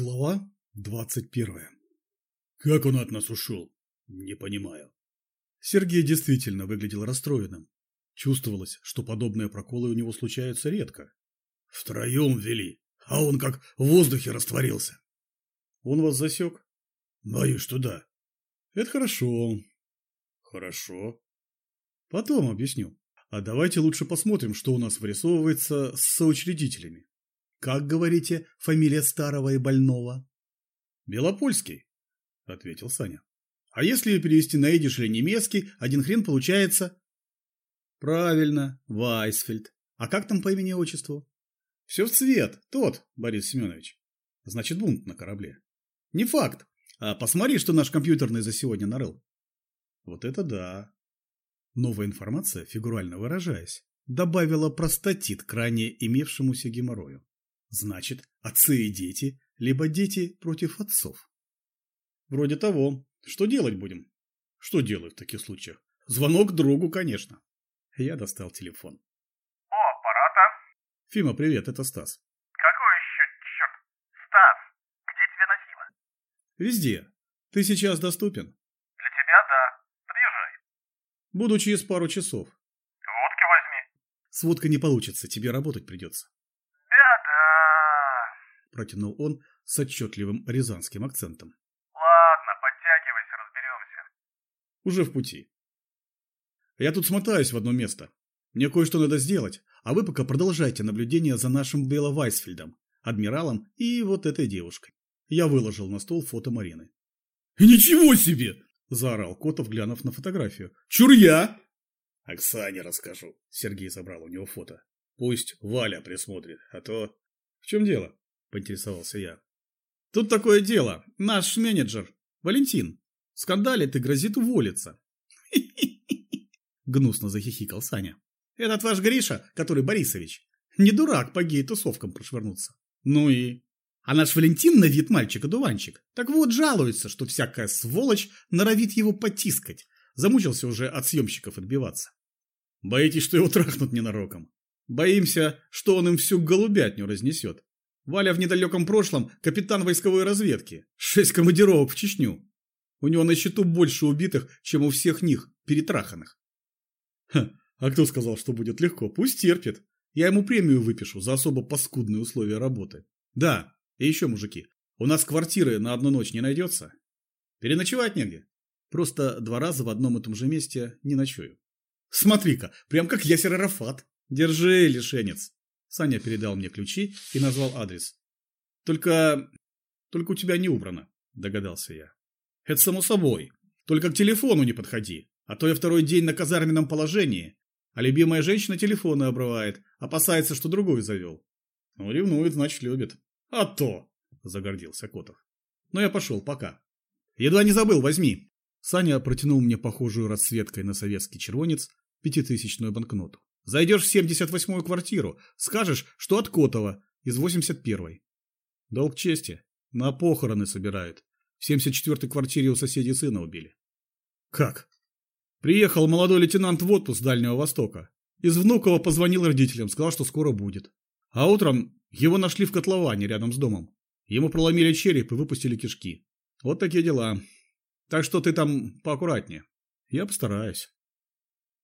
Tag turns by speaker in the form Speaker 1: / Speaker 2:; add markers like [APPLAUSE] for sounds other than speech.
Speaker 1: Глава двадцать первая.
Speaker 2: Как он от нас ушел? Не понимаю.
Speaker 1: Сергей действительно выглядел расстроенным. Чувствовалось, что подобные проколы у него случаются редко.
Speaker 2: Втроем вели, а он как в воздухе растворился.
Speaker 1: Он вас засек?
Speaker 2: Боюсь, что да.
Speaker 1: Это хорошо.
Speaker 2: Хорошо.
Speaker 1: Потом объясню. А давайте лучше посмотрим, что у нас вырисовывается с соучредителями. Как, говорите, фамилия старого и больного?
Speaker 2: Белопольский, ответил Саня.
Speaker 1: А если перевести на идиш или немецкий, один хрен получается? Правильно, Вайсфельд. А как там по имени-отчеству? Все в цвет, тот, Борис Семенович. Значит, бунт на корабле. Не факт. А посмотри, что наш компьютерный за сегодня нарыл. Вот это да. Новая информация, фигурально выражаясь, добавила простатит к ранее имевшемуся геморрою. Значит, отцы и дети, либо дети против отцов. Вроде того. Что делать будем? Что делают в таких случаях? Звонок другу, конечно. Я достал телефон.
Speaker 3: О, аппарата.
Speaker 1: Фима, привет, это Стас.
Speaker 3: Какой еще, черт? Стас, где тебя носило?
Speaker 1: Везде. Ты сейчас доступен?
Speaker 3: Для тебя да. Подъезжай.
Speaker 1: Буду через пару часов.
Speaker 3: Водки возьми.
Speaker 1: С водкой не получится, тебе работать придется. Протянул он с отчетливым рязанским акцентом.
Speaker 3: Ладно, подтягивайся, разберемся.
Speaker 1: Уже в пути. Я тут смотаюсь в одно место. Мне кое-что надо сделать, а вы пока продолжайте наблюдение за нашим Белла Вайсфельдом, адмиралом и вот этой девушкой. Я выложил на стол фото Марины.
Speaker 2: «Ничего себе!»
Speaker 1: – заорал Котов, глянув на фотографию. «Чур я!»
Speaker 2: «Оксане расскажу». Сергей забрал у него фото. «Пусть Валя присмотрит, а то...»
Speaker 1: «В чем дело?» – поинтересовался я. «Тут такое дело. Наш менеджер, Валентин, скандалит и грозит уволиться». [LAUGHS] Гнусно захихикал Саня. «Этот ваш Гриша, который Борисович, не дурак по гей-тусовкам прошвырнуться. Ну и...» А наш Валентин на вид мальчик-одуванчик. Так вот, жалуется, что всякая сволочь норовит его потискать. Замучился уже от съемщиков отбиваться. Боитесь, что его трахнут ненароком? Боимся, что он им всю голубятню разнесет. Валя в недалеком прошлом капитан войсковой разведки. Шесть командировок в Чечню. У него на счету больше убитых, чем у всех них, перетраханных. Ха, а кто сказал, что будет легко? Пусть терпит. Я ему премию выпишу за особо паскудные условия работы. Да, и еще, мужики, у нас квартиры на одну ночь не найдется? Переночевать негде. Просто два раза в одном и том же месте не ночую. Смотри-ка, прям как Ясер Арафат. Держи, лишенец. Саня передал мне ключи и назвал адрес. Только... только у тебя не убрано, догадался я. Это само собой. Только к телефону не подходи, а то я второй день на казарменном положении, а любимая женщина телефоны обрывает, опасается, что другой завел. Ну, ревнует, значит, любит. «А то!» – загордился Котов. «Но я пошел, пока». «Едва не забыл, возьми!» Саня протянул мне похожую расцветкой на советский червонец пятитысячную банкноту. «Зайдешь в 78-ю квартиру, скажешь, что от Котова, из 81-й». «Долг чести. На похороны собирают. В 74-й квартире у соседей сына убили». «Как?» «Приехал молодой лейтенант в отпуск с Дальнего Востока. Из Внуково позвонил родителям, сказал, что скоро будет. А утром его нашли в котловане рядом с домом. Ему проломили череп и выпустили кишки. Вот такие дела. Так что ты там поаккуратнее. Я постараюсь.